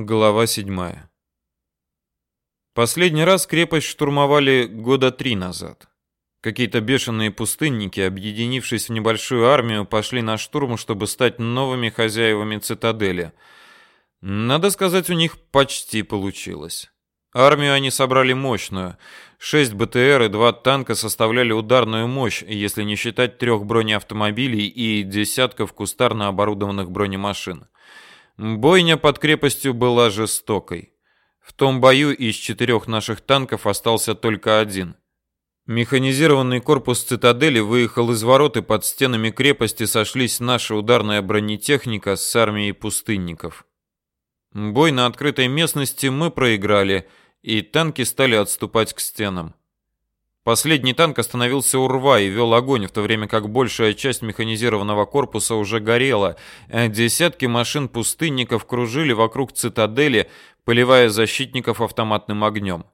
Глава 7. Последний раз крепость штурмовали года три назад. Какие-то бешеные пустынники, объединившись в небольшую армию, пошли на штурм, чтобы стать новыми хозяевами цитадели. Надо сказать, у них почти получилось. Армию они собрали мощную. Шесть БТР и два танка составляли ударную мощь, если не считать трех бронеавтомобилей и десятков кустарно оборудованных бронемашин. Бойня под крепостью была жестокой. В том бою из четырех наших танков остался только один. Механизированный корпус цитадели выехал из ворот, и под стенами крепости сошлись наша ударная бронетехника с армией пустынников. Бой на открытой местности мы проиграли, и танки стали отступать к стенам. Последний танк остановился у рва и вел огонь, в то время как большая часть механизированного корпуса уже горела, а десятки машин пустынников кружили вокруг цитадели, поливая защитников автоматным огнем.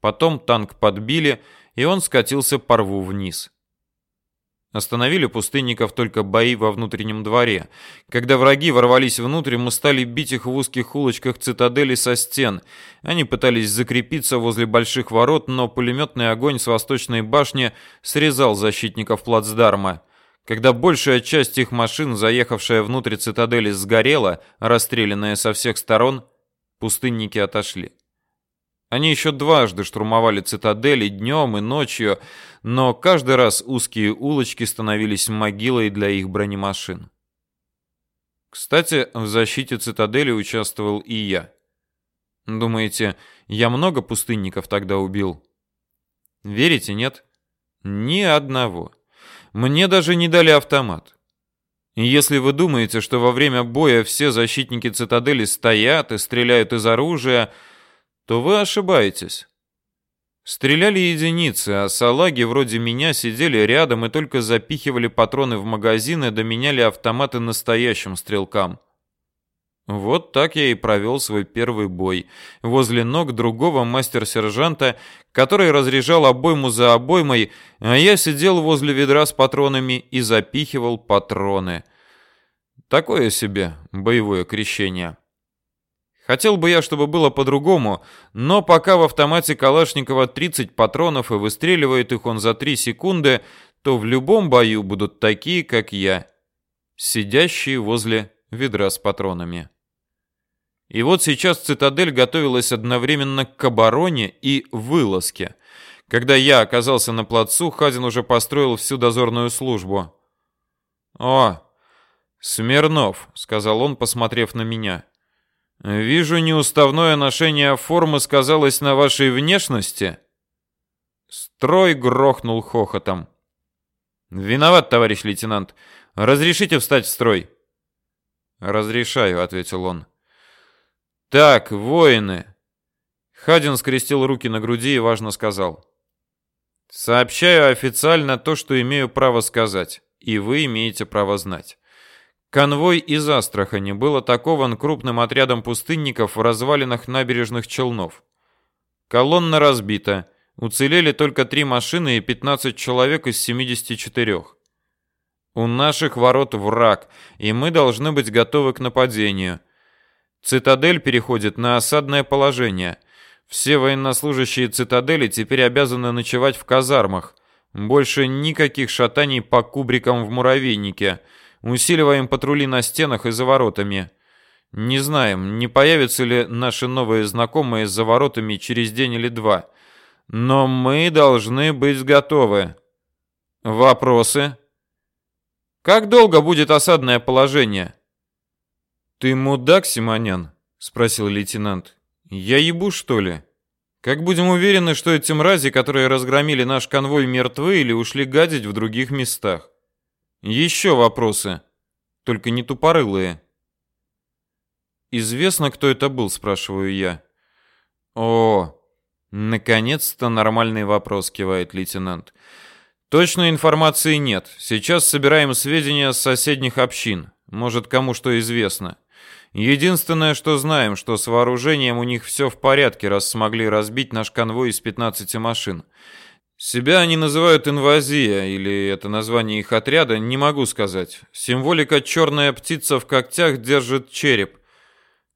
Потом танк подбили, и он скатился по рву вниз. Остановили пустынников только бои во внутреннем дворе. Когда враги ворвались внутрь, мы стали бить их в узких улочках цитадели со стен. Они пытались закрепиться возле больших ворот, но пулеметный огонь с восточной башни срезал защитников плацдарма. Когда большая часть их машин, заехавшая внутрь цитадели, сгорела, расстрелянная со всех сторон, пустынники отошли. Они еще дважды штурмовали цитадели днем и ночью, но каждый раз узкие улочки становились могилой для их бронемашин. Кстати, в защите цитадели участвовал и я. Думаете, я много пустынников тогда убил? Верите, нет? Ни одного. Мне даже не дали автомат. Если вы думаете, что во время боя все защитники цитадели стоят и стреляют из оружия, то вы ошибаетесь. Стреляли единицы, а салаги вроде меня сидели рядом и только запихивали патроны в магазины, да меняли автоматы настоящим стрелкам. Вот так я и провел свой первый бой, возле ног другого мастер-сержанта, который разряжал обойму за обоймой, а я сидел возле ведра с патронами и запихивал патроны. Такое себе боевое крещение. Хотел бы я, чтобы было по-другому, но пока в автомате Калашникова 30 патронов и выстреливает их он за 3 секунды, то в любом бою будут такие, как я, сидящие возле ведра с патронами. И вот сейчас цитадель готовилась одновременно к обороне и вылазке. Когда я оказался на плацу, Хазин уже построил всю дозорную службу. «О, Смирнов», — сказал он, посмотрев на меня. Вижу, неуставное ношение формы сказалось на вашей внешности. Строй грохнул хохотом. Виноват, товарищ лейтенант. Разрешите встать в строй? Разрешаю, ответил он. Так, воины. Хадин скрестил руки на груди и важно сказал: Сообщаю официально то, что имею право сказать, и вы имеете право знать. Конвой из Астрахани был атакован крупным отрядом пустынников в развалинах набережных Челнов. Колонна разбита. Уцелели только три машины и 15 человек из 74. У наших ворот враг, и мы должны быть готовы к нападению. Цитадель переходит на осадное положение. Все военнослужащие цитадели теперь обязаны ночевать в казармах. Больше никаких шатаний по кубрикам в муравейнике – Усиливаем патрули на стенах и за воротами. Не знаем, не появятся ли наши новые знакомые за воротами через день или два. Но мы должны быть готовы. Вопросы? Как долго будет осадное положение? Ты мудак, Симонян? спросил лейтенант. Я ебу, что ли? Как будем уверены, что эти мрази, которые разгромили наш конвой, мертвы или ушли гадить в других местах? Еще вопросы. Только не тупорылые. Известно, кто это был, спрашиваю я. О, наконец-то нормальный вопрос, кивает лейтенант. Точной информации нет. Сейчас собираем сведения с соседних общин. Может, кому что известно. Единственное, что знаем, что с вооружением у них все в порядке, раз смогли разбить наш конвой из 15 машин. Себя они называют инвазия, или это название их отряда, не могу сказать. Символика черная птица в когтях держит череп.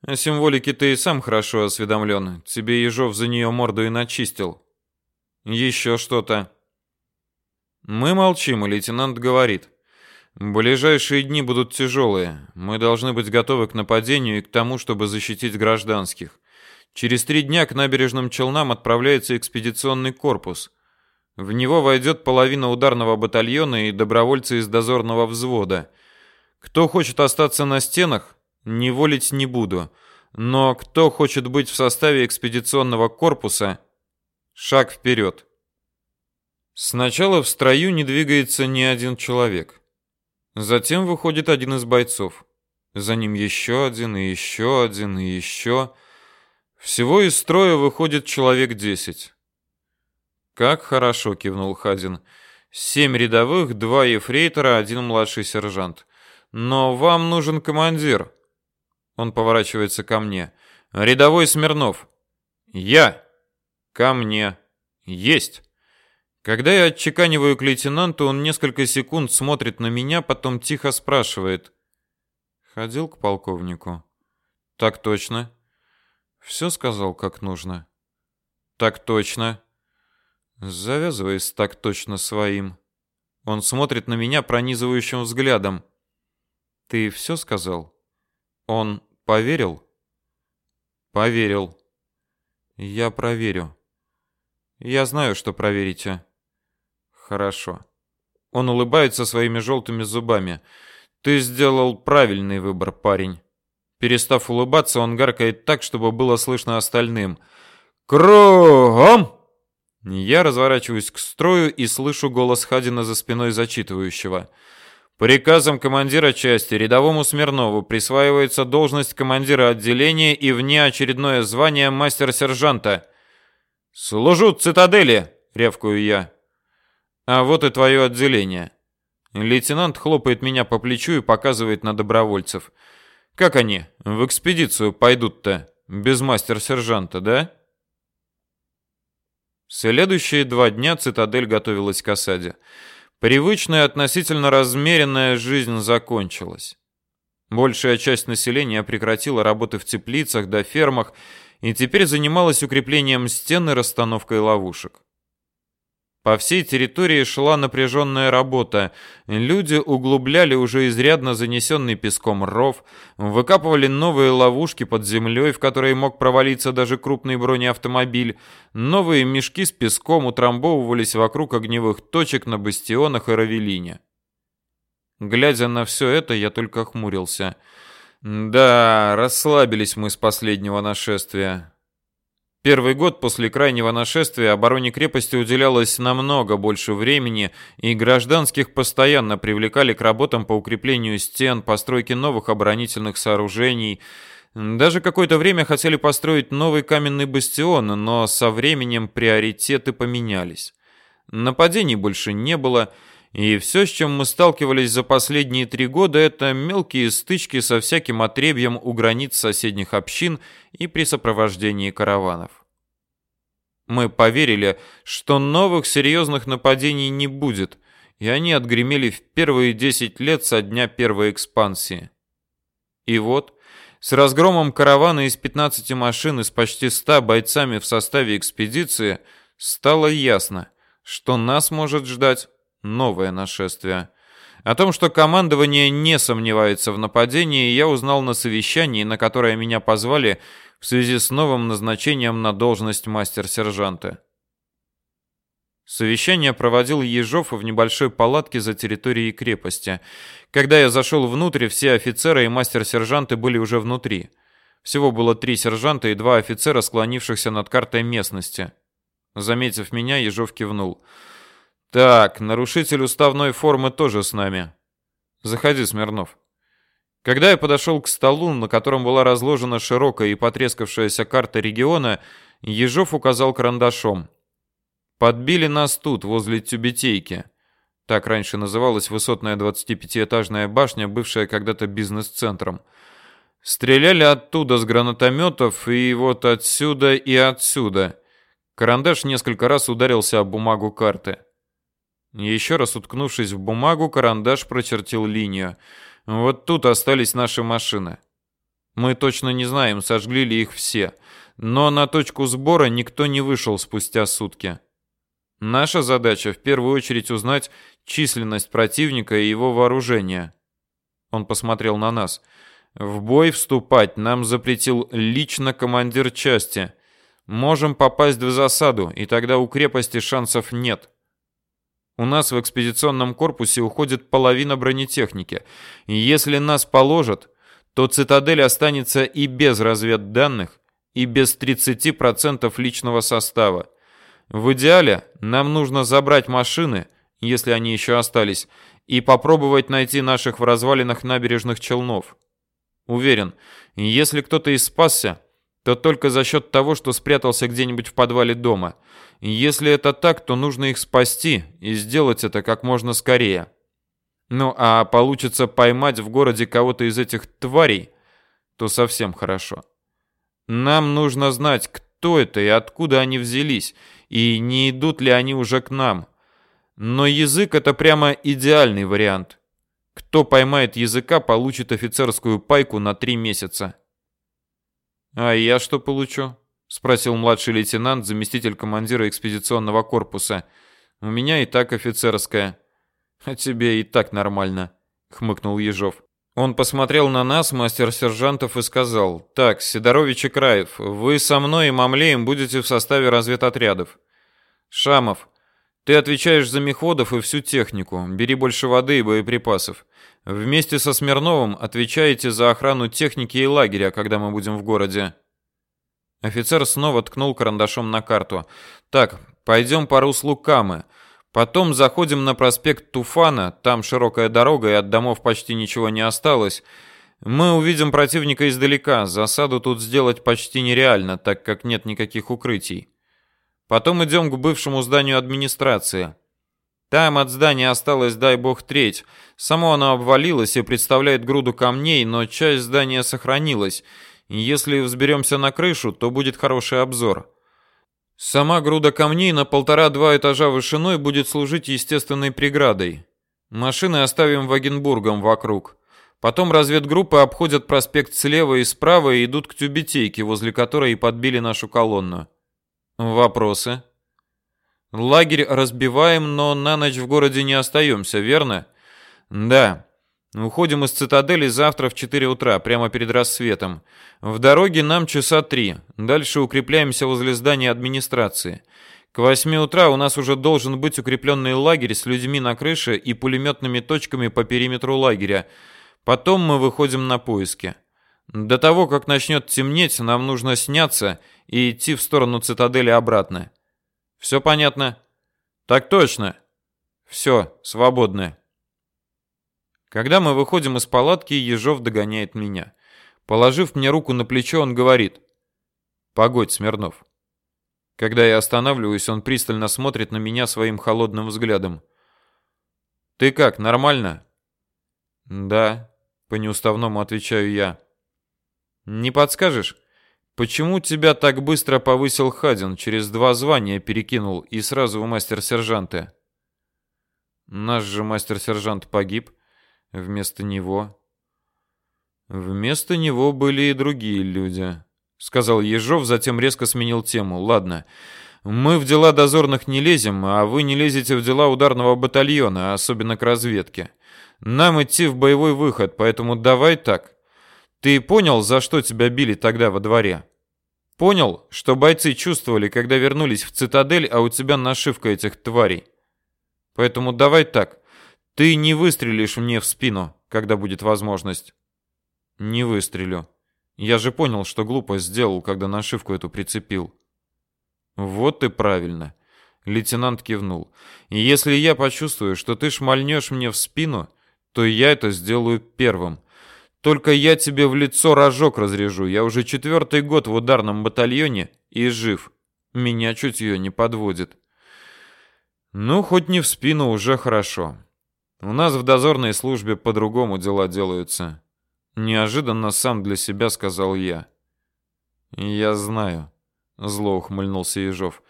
О символике ты и сам хорошо осведомлен. Тебе Ежов за нее морду и начистил. Еще что-то. Мы молчим, и лейтенант говорит. Ближайшие дни будут тяжелые. Мы должны быть готовы к нападению и к тому, чтобы защитить гражданских. Через три дня к набережным Челнам отправляется экспедиционный корпус. В него войдет половина ударного батальона и добровольцы из дозорного взвода. Кто хочет остаться на стенах, не волить не буду. Но кто хочет быть в составе экспедиционного корпуса, шаг вперед. Сначала в строю не двигается ни один человек. Затем выходит один из бойцов. За ним еще один, и еще один, и еще. Всего из строя выходит человек десять. «Как хорошо!» — кивнул Хадин. «Семь рядовых, два ефрейтора, один младший сержант. Но вам нужен командир. Он поворачивается ко мне. Рядовой Смирнов. Я. Ко мне. Есть. Когда я отчеканиваю к лейтенанту, он несколько секунд смотрит на меня, потом тихо спрашивает. Ходил к полковнику? Так точно. Все сказал, как нужно. Так точно. Завязывай так точно своим. Он смотрит на меня пронизывающим взглядом. Ты все сказал? Он поверил? Поверил. Я проверю. Я знаю, что проверите. Хорошо. Он улыбается своими желтыми зубами. Ты сделал правильный выбор, парень. Перестав улыбаться, он гаркает так, чтобы было слышно остальным. Кругом! Я разворачиваюсь к строю и слышу голос Хадина за спиной зачитывающего. Приказом командира части рядовому Смирнову присваивается должность командира отделения и внеочередное звание мастер-сержанта. «Служу цитадели!» — рявкаю я. «А вот и твое отделение». Лейтенант хлопает меня по плечу и показывает на добровольцев. «Как они? В экспедицию пойдут-то? Без мастер-сержанта, да?» Следующие два дня цитадель готовилась к осаде. Привычная относительно размеренная жизнь закончилась. Большая часть населения прекратила работы в теплицах да фермах и теперь занималась укреплением стен и расстановкой ловушек. По всей территории шла напряженная работа. Люди углубляли уже изрядно занесенный песком ров, выкапывали новые ловушки под землей, в которые мог провалиться даже крупный бронеавтомобиль. Новые мешки с песком утрамбовывались вокруг огневых точек на бастионах и равелине. Глядя на все это, я только хмурился. Да, расслабились мы с последнего нашествия. Первый год после крайнего нашествия обороне крепости уделялось намного больше времени, и гражданских постоянно привлекали к работам по укреплению стен, постройке новых оборонительных сооружений. Даже какое-то время хотели построить новый каменный бастион, но со временем приоритеты поменялись. Нападений больше не было, и все, с чем мы сталкивались за последние три года, это мелкие стычки со всяким отребьем у границ соседних общин и при сопровождении караванов. Мы поверили, что новых серьезных нападений не будет, и они отгремели в первые 10 лет со дня первой экспансии. И вот, с разгромом каравана из 15 машин и с почти 100 бойцами в составе экспедиции, стало ясно, что нас может ждать новое нашествие. О том, что командование не сомневается в нападении, я узнал на совещании, на которое меня позвали в связи с новым назначением на должность мастер-сержанта. Совещание проводил Ежов в небольшой палатке за территорией крепости. Когда я зашел внутрь, все офицеры и мастер-сержанты были уже внутри. Всего было три сержанта и два офицера, склонившихся над картой местности. Заметив меня, Ежов кивнул. Так, нарушитель уставной формы тоже с нами. Заходи, Смирнов. Когда я подошел к столу, на котором была разложена широкая и потрескавшаяся карта региона, Ежов указал карандашом. Подбили нас тут, возле Тюбетейки. Так раньше называлась высотная 25-этажная башня, бывшая когда-то бизнес-центром. Стреляли оттуда с гранатометов, и вот отсюда и отсюда. Карандаш несколько раз ударился об бумагу карты. Еще раз уткнувшись в бумагу, карандаш прочертил линию. Вот тут остались наши машины. Мы точно не знаем, сожгли ли их все, но на точку сбора никто не вышел спустя сутки. Наша задача в первую очередь узнать численность противника и его вооружение. Он посмотрел на нас. В бой вступать нам запретил лично командир части. Можем попасть в засаду, и тогда у крепости шансов нет. У нас в экспедиционном корпусе уходит половина бронетехники. И если нас положат, то цитадель останется и без разведданных, и без 30% личного состава. В идеале нам нужно забрать машины, если они еще остались, и попробовать найти наших в развалинах набережных челнов. Уверен, если кто-то и спасся, то только за счет того, что спрятался где-нибудь в подвале дома. Если это так, то нужно их спасти и сделать это как можно скорее. Ну а получится поймать в городе кого-то из этих тварей, то совсем хорошо. Нам нужно знать, кто это и откуда они взялись, и не идут ли они уже к нам. Но язык это прямо идеальный вариант. Кто поймает языка, получит офицерскую пайку на три месяца. А я что получу? спросил младший лейтенант, заместитель командира экспедиционного корпуса. У меня и так офицерская. А тебе и так нормально, хмыкнул Ежов. Он посмотрел на нас, мастер-сержантов, и сказал: "Так, Сидорович и Краев, вы со мной и Мамлеем будете в составе разведотрядов. Шамов, ты отвечаешь за мехводов и всю технику. Бери больше воды и боеприпасов. Вместе со Смирновым отвечаете за охрану техники и лагеря, когда мы будем в городе. Офицер снова ткнул карандашом на карту. Так, пойдем по руслу Камы. Потом заходим на проспект Туфана, там широкая дорога и от домов почти ничего не осталось. Мы увидим противника издалека. Засаду тут сделать почти нереально, так как нет никаких укрытий. Потом идем к бывшему зданию администрации. Там от здания осталось, дай бог, треть. Само оно обвалилось и представляет груду камней, но часть здания сохранилась. Если взберемся на крышу, то будет хороший обзор. Сама груда камней на полтора-два этажа вышиной будет служить естественной преградой. Машины оставим Вагенбургом вокруг. Потом разведгруппы обходят проспект слева и справа и идут к тюбетейке, возле которой и подбили нашу колонну. Вопросы? Лагерь разбиваем, но на ночь в городе не остаемся, верно? Да. Уходим из цитадели завтра в 4 утра, прямо перед рассветом. В дороге нам часа три. Дальше укрепляемся возле здания администрации. К 8 утра у нас уже должен быть укрепленный лагерь с людьми на крыше и пулеметными точками по периметру лагеря. Потом мы выходим на поиски. До того, как начнет темнеть, нам нужно сняться и идти в сторону цитадели обратно. Все понятно? Так точно. Все, свободны. Когда мы выходим из палатки, Ежов догоняет меня. Положив мне руку на плечо, он говорит: "Погодь, Смирнов". Когда я останавливаюсь, он пристально смотрит на меня своим холодным взглядом. "Ты как, нормально?" "Да", по неуставному отвечаю я. Не подскажешь, почему тебя так быстро повысил Хадин, через два звания перекинул и сразу в мастер-сержанта? Наш же мастер-сержант погиб, вместо него Вместо него были и другие люди, сказал Ежов, затем резко сменил тему. Ладно. Мы в дела дозорных не лезем, а вы не лезете в дела ударного батальона, особенно к разведке. Нам идти в боевой выход, поэтому давай так. Ты понял, за что тебя били тогда во дворе? Понял, что бойцы чувствовали, когда вернулись в цитадель, а у тебя нашивка этих тварей. Поэтому давай так. Ты не выстрелишь мне в спину, когда будет возможность. Не выстрелю. Я же понял, что глупо сделал, когда нашивку эту прицепил. Вот и правильно. Лейтенант кивнул. Если я почувствую, что ты шмальнешь мне в спину, то я это сделаю первым. Только я тебе в лицо рожок разрежу. Я уже четвертый год в ударном батальоне и жив. Меня чутье не подводит. Ну, хоть не в спину, уже хорошо. У нас в дозорной службе по-другому дела делаются. Неожиданно сам для себя сказал я. Я знаю, зло ухмыльнулся Ежов.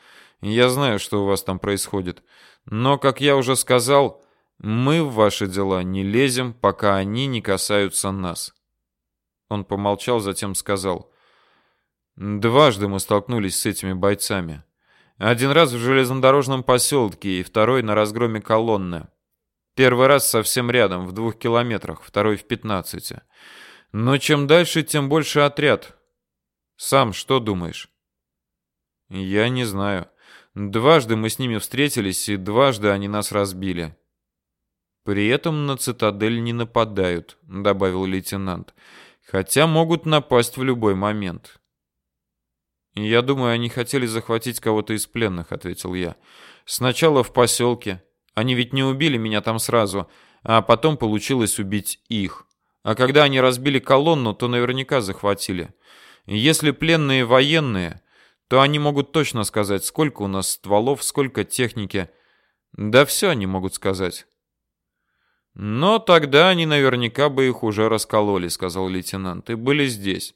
Я знаю, что у вас там происходит. Но, как я уже сказал, мы в ваши дела не лезем, пока они не касаются нас. Он помолчал, затем сказал. Дважды мы столкнулись с этими бойцами. Один раз в железнодорожном поселке и второй на разгроме колонны. Первый раз совсем рядом, в двух километрах, второй в пятнадцати. Но чем дальше, тем больше отряд. Сам что думаешь? Я не знаю. Дважды мы с ними встретились, и дважды они нас разбили. При этом на цитадель не нападают, добавил лейтенант. Хотя могут напасть в любой момент. Я думаю, они хотели захватить кого-то из пленных, ответил я. Сначала в поселке. Они ведь не убили меня там сразу, а потом получилось убить их. А когда они разбили колонну, то наверняка захватили. Если пленные военные, то они могут точно сказать, сколько у нас стволов, сколько техники. Да все они могут сказать. Но тогда они наверняка бы их уже раскололи, сказал лейтенант, и были здесь.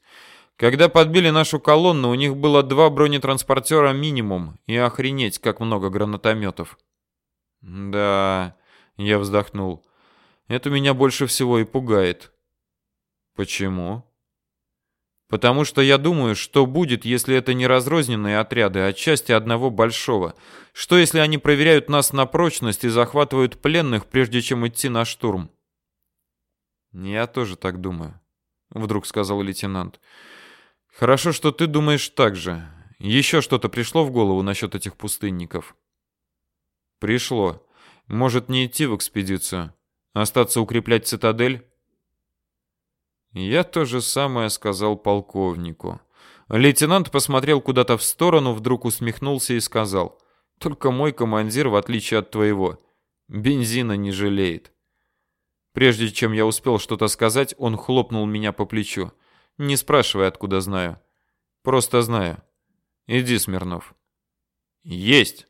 Когда подбили нашу колонну, у них было два бронетранспортера минимум, и охренеть, как много гранатометов. Да, я вздохнул. Это меня больше всего и пугает. Почему? Потому что я думаю, что будет, если это не разрозненные отряды, а части одного большого. Что если они проверяют нас на прочность и захватывают пленных, прежде чем идти на штурм? Я тоже так думаю, вдруг сказал лейтенант. Хорошо, что ты думаешь так же. Еще что-то пришло в голову насчет этих пустынников? Пришло. Может, не идти в экспедицию, остаться укреплять цитадель? Я то же самое сказал полковнику. Лейтенант посмотрел куда-то в сторону, вдруг усмехнулся и сказал: "Только мой командир, в отличие от твоего, бензина не жалеет". Прежде чем я успел что-то сказать, он хлопнул меня по плечу. Не спрашивай, откуда знаю. Просто знаю. Иди, Смирнов. Есть.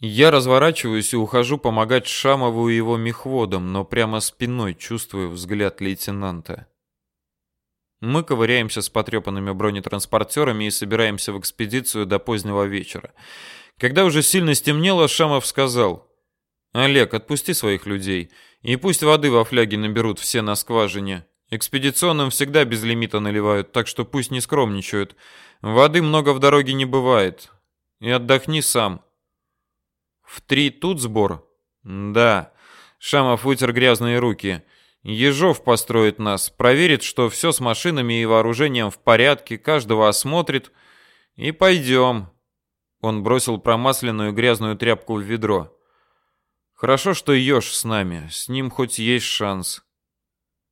Я разворачиваюсь и ухожу помогать Шамову и его мехводам, но прямо спиной чувствую взгляд лейтенанта. Мы ковыряемся с потрепанными бронетранспортерами и собираемся в экспедицию до позднего вечера. Когда уже сильно стемнело, Шамов сказал: "Олег, отпусти своих людей, и пусть воды во фляге наберут все на скважине. Экспедиционным всегда без лимита наливают, так что пусть не скромничают. Воды много в дороге не бывает. И отдохни сам. В три тут сбор? Да. Шамов вытер грязные руки. Ежов построит нас, проверит, что все с машинами и вооружением в порядке, каждого осмотрит. И пойдем. Он бросил промасленную грязную тряпку в ведро. Хорошо, что Ёж с нами, с ним хоть есть шанс.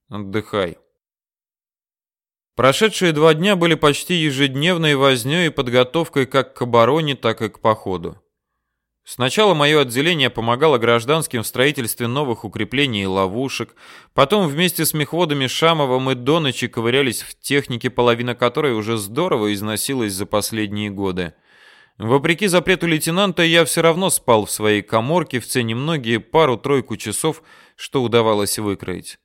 Отдыхай. Прошедшие два дня были почти ежедневной вознёй и подготовкой как к обороне, так и к походу. Сначала мое отделение помогало гражданским в строительстве новых укреплений и ловушек, потом вместе с мехводами Шамовым и до ночи ковырялись в технике, половина которой уже здорово износилась за последние годы. Вопреки запрету лейтенанта, я все равно спал в своей каморке в цене многие пару-тройку часов, что удавалось выкроить.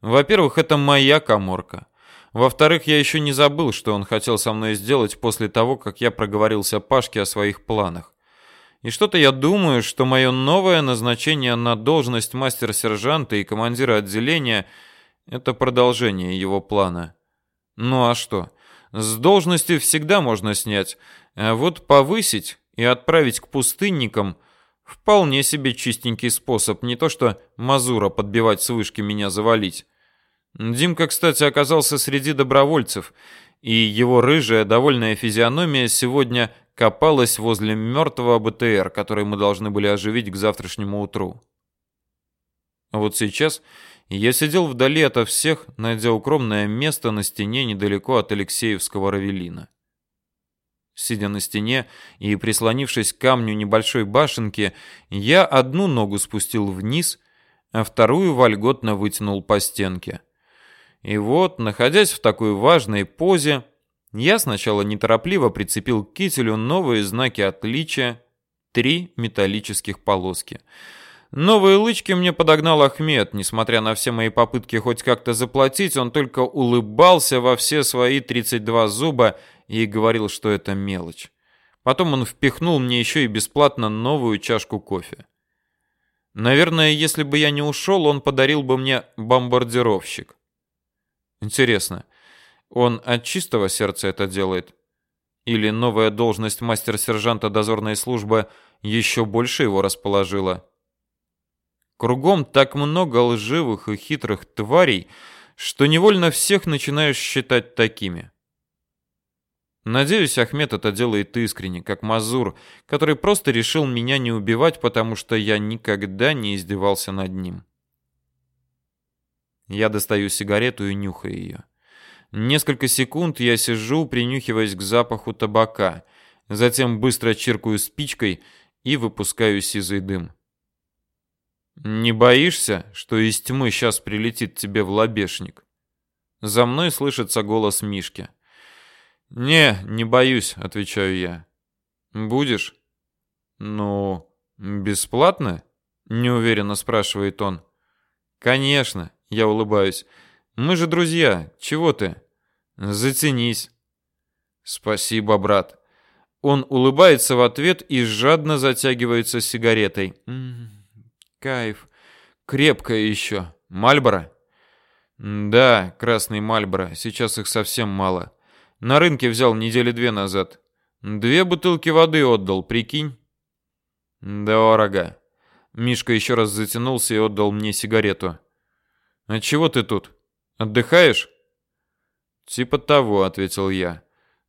Во-первых, это моя каморка. Во-вторых, я еще не забыл, что он хотел со мной сделать после того, как я проговорился Пашке о своих планах. И что-то я думаю, что мое новое назначение на должность мастер-сержанта и командира отделения – это продолжение его плана. Ну а что? С должности всегда можно снять, а вот повысить и отправить к пустынникам – Вполне себе чистенький способ, не то что Мазура подбивать с вышки меня завалить. Димка, кстати, оказался среди добровольцев, и его рыжая, довольная физиономия сегодня копалась возле мертвого БТР, который мы должны были оживить к завтрашнему утру. Вот сейчас я сидел вдали ото всех, найдя укромное место на стене недалеко от Алексеевского равелина. Сидя на стене и прислонившись к камню небольшой башенки, я одну ногу спустил вниз, а вторую вольготно вытянул по стенке. И вот, находясь в такой важной позе, я сначала неторопливо прицепил к кителю новые знаки отличия, три металлических полоски. Новые лычки мне подогнал Ахмед, несмотря на все мои попытки хоть как-то заплатить, он только улыбался во все свои 32 зуба и говорил, что это мелочь. Потом он впихнул мне еще и бесплатно новую чашку кофе. Наверное, если бы я не ушел, он подарил бы мне бомбардировщик. Интересно, он от чистого сердца это делает? Или новая должность мастер-сержанта дозорной службы еще больше его расположила? Кругом так много лживых и хитрых тварей, что невольно всех начинаешь считать такими. Надеюсь, Ахмед это делает искренне, как Мазур, который просто решил меня не убивать, потому что я никогда не издевался над ним. Я достаю сигарету и нюхаю ее. Несколько секунд я сижу, принюхиваясь к запаху табака, затем быстро чиркаю спичкой и выпускаю сизый дым. Не боишься, что из тьмы сейчас прилетит тебе в лобешник? За мной слышится голос Мишки. Не, не боюсь, отвечаю я. Будешь? Ну, бесплатно? неуверенно спрашивает он. Конечно, я улыбаюсь. Мы же друзья. Чего ты? Затянись. Спасибо, брат. Он улыбается в ответ и жадно затягивается сигаретой. М -м, кайф. Крепкая еще. Мальборо? Да, красный Мальборо. Сейчас их совсем мало. На рынке взял недели две назад. Две бутылки воды отдал, прикинь? Дорого. Мишка еще раз затянулся и отдал мне сигарету. А чего ты тут? Отдыхаешь? Типа того, ответил я.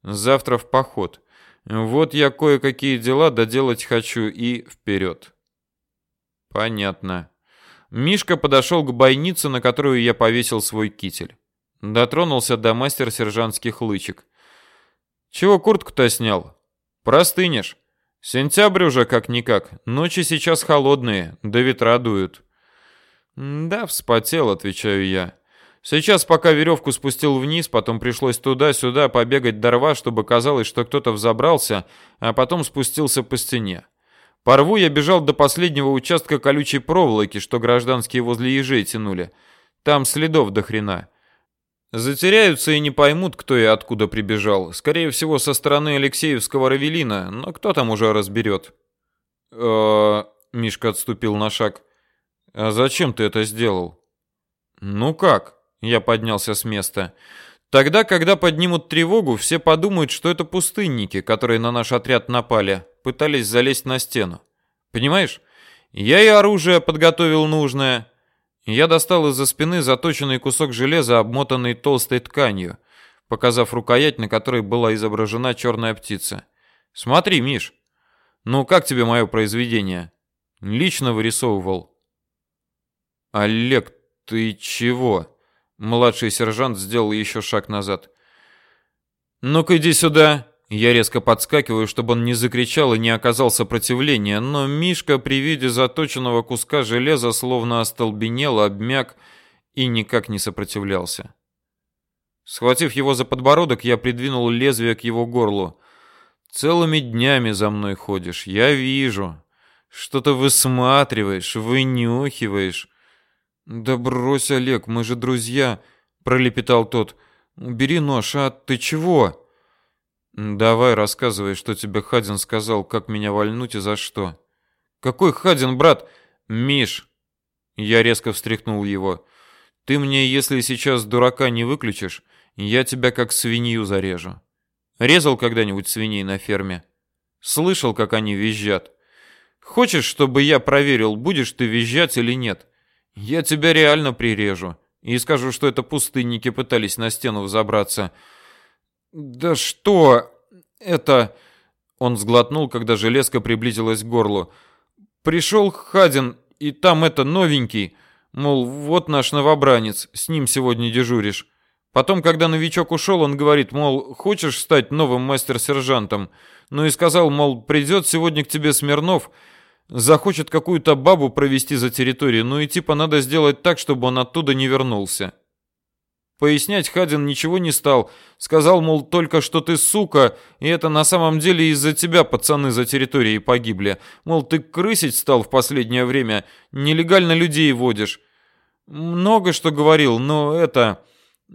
Завтра в поход. Вот я кое-какие дела доделать хочу и вперед. Понятно. Мишка подошел к бойнице, на которую я повесил свой китель. Дотронулся до мастер-сержантских лычек. Чего куртку-то снял? Простынешь. Сентябрь уже как-никак. Ночи сейчас холодные, да ветра дуют. «Да, вспотел», — отвечаю я. «Сейчас, пока веревку спустил вниз, потом пришлось туда-сюда побегать до рва, чтобы казалось, что кто-то взобрался, а потом спустился по стене. По рву я бежал до последнего участка колючей проволоки, что гражданские возле ежей тянули. Там следов до хрена. Затеряются и не поймут, кто и откуда прибежал. Скорее всего, со стороны Алексеевского Равелина, но кто там уже разберет?» «Э-э...» Мишка отступил на шаг. «А зачем ты это сделал?» «Ну как?» Я поднялся с места. «Тогда, когда поднимут тревогу, все подумают, что это пустынники, которые на наш отряд напали, пытались залезть на стену. Понимаешь? Я и оружие подготовил нужное». Я достал из-за спины заточенный кусок железа, обмотанный толстой тканью, показав рукоять, на которой была изображена черная птица. «Смотри, Миш. Ну, как тебе мое произведение?» «Лично вырисовывал». «Олег, ты чего?» Младший сержант сделал еще шаг назад. «Ну-ка иди сюда!» Я резко подскакиваю, чтобы он не закричал и не оказал сопротивления, но Мишка при виде заточенного куска железа словно остолбенел, обмяк и никак не сопротивлялся. Схватив его за подбородок, я придвинул лезвие к его горлу. «Целыми днями за мной ходишь, я вижу. Что-то высматриваешь, вынюхиваешь. «Да брось, Олег, мы же друзья», — пролепетал тот. «Бери нож, а ты чего?» «Давай рассказывай, что тебе Хадин сказал, как меня вольнуть и за что». «Какой Хадин, брат?» «Миш!» Я резко встряхнул его. «Ты мне, если сейчас дурака не выключишь, я тебя как свинью зарежу. Резал когда-нибудь свиней на ферме? Слышал, как они визжат? Хочешь, чтобы я проверил, будешь ты визжать или нет?» Я тебя реально прирежу. И скажу, что это пустынники пытались на стену взобраться. Да что это... Он сглотнул, когда железка приблизилась к горлу. Пришел Хадин, и там это новенький. Мол, вот наш новобранец, с ним сегодня дежуришь. Потом, когда новичок ушел, он говорит, мол, хочешь стать новым мастер-сержантом? Ну и сказал, мол, придет сегодня к тебе Смирнов, захочет какую-то бабу провести за территорию, ну и типа надо сделать так, чтобы он оттуда не вернулся. Пояснять Хадин ничего не стал. Сказал, мол, только что ты сука, и это на самом деле из-за тебя пацаны за территорией погибли. Мол, ты крысить стал в последнее время, нелегально людей водишь. Много что говорил, но это...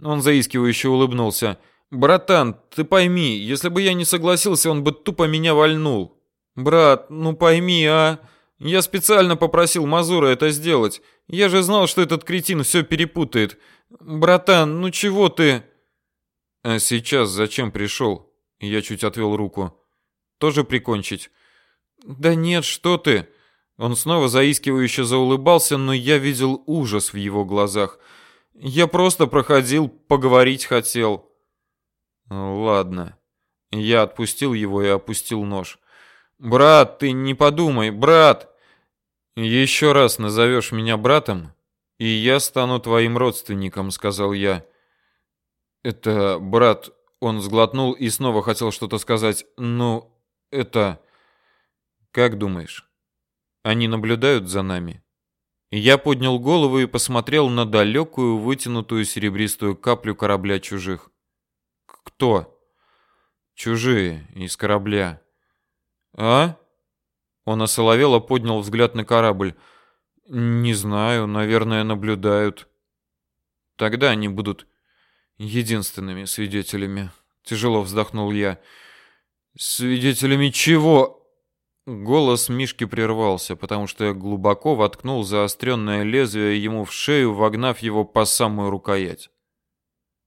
Он заискивающе улыбнулся. «Братан, ты пойми, если бы я не согласился, он бы тупо меня вальнул. «Брат, ну пойми, а...» Я специально попросил Мазура это сделать. Я же знал, что этот кретин все перепутает. Братан, ну чего ты? А сейчас зачем пришел? Я чуть отвел руку. Тоже прикончить? Да нет, что ты? Он снова заискивающе заулыбался, но я видел ужас в его глазах. Я просто проходил, поговорить хотел. Ладно. Я отпустил его и опустил нож. Брат, ты не подумай, брат. Еще раз назовешь меня братом, и я стану твоим родственником, сказал я. Это брат, он сглотнул и снова хотел что-то сказать. Ну, это Как думаешь? Они наблюдают за нами? Я поднял голову и посмотрел на далекую, вытянутую серебристую каплю корабля чужих. Кто? Чужие из корабля. А? Он осоловело поднял взгляд на корабль. Не знаю, наверное, наблюдают. Тогда они будут единственными свидетелями. Тяжело вздохнул я. Свидетелями чего? Голос Мишки прервался, потому что я глубоко воткнул заостренное лезвие ему в шею, вогнав его по самую рукоять.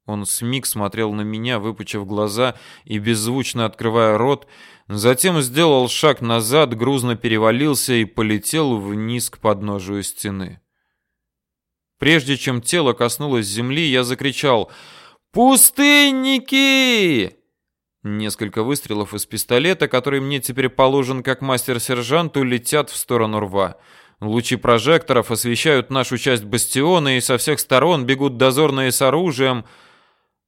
Он смиг смотрел на меня, выпучив глаза и беззвучно открывая рот, затем сделал шаг назад, грузно перевалился и полетел вниз к подножию стены. Прежде чем тело коснулось земли, я закричал «Пустынники!» Несколько выстрелов из пистолета, который мне теперь положен как мастер-сержанту, летят в сторону рва. Лучи прожекторов освещают нашу часть бастиона, и со всех сторон бегут дозорные с оружием —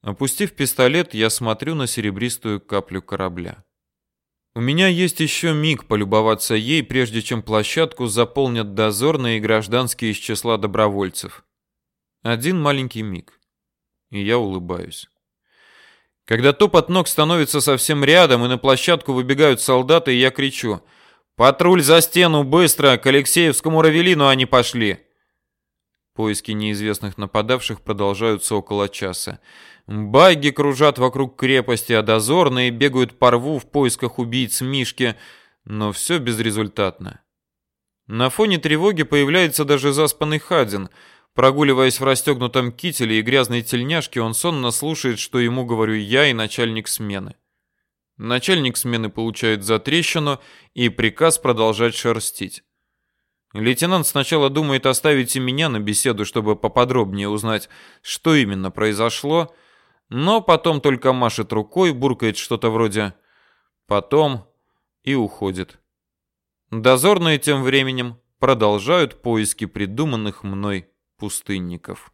Опустив пистолет, я смотрю на серебристую каплю корабля. У меня есть еще миг полюбоваться ей, прежде чем площадку заполнят дозорные и гражданские из числа добровольцев. Один маленький миг. И я улыбаюсь. Когда топот ног становится совсем рядом, и на площадку выбегают солдаты, я кричу «Патруль за стену, быстро! К Алексеевскому Равелину они пошли!» Поиски неизвестных нападавших продолжаются около часа. Багги кружат вокруг крепости, а дозорные бегают по рву в поисках убийц Мишки, но все безрезультатно. На фоне тревоги появляется даже заспанный Хадин. Прогуливаясь в расстегнутом кителе и грязной тельняшке, он сонно слушает, что ему говорю я и начальник смены. Начальник смены получает затрещину и приказ продолжать шерстить. Лейтенант сначала думает оставить и меня на беседу, чтобы поподробнее узнать, что именно произошло, но потом только машет рукой, буркает что-то вроде «потом» и уходит. Дозорные тем временем продолжают поиски придуманных мной пустынников.